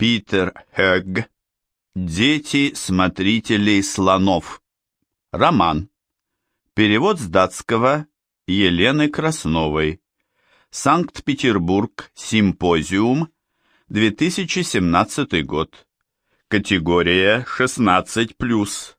Питер Хёгг. Дети смотрителей слонов. Роман. Перевод с датского Елены Красновой. Санкт-Петербург. Симпозиум. 2017 год. Категория 16+.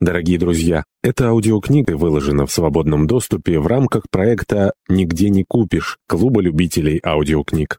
Дорогие друзья, эта аудиокнига выложена в свободном доступе в рамках проекта «Нигде не купишь» Клуба любителей аудиокниг.